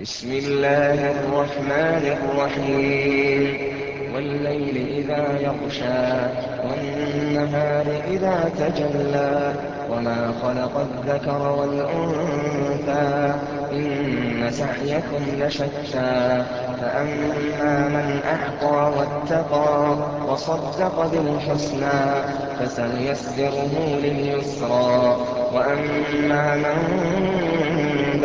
بسم الله الرحمن الرحيم. والليل إذا يغشى والنهار إذا تجلى. وما خلق الذكر والأنثى إن سعيكم لشتى. فأما من أعطى واتقى وصدق بالحسنى فسنيسره لليسرى. وأما من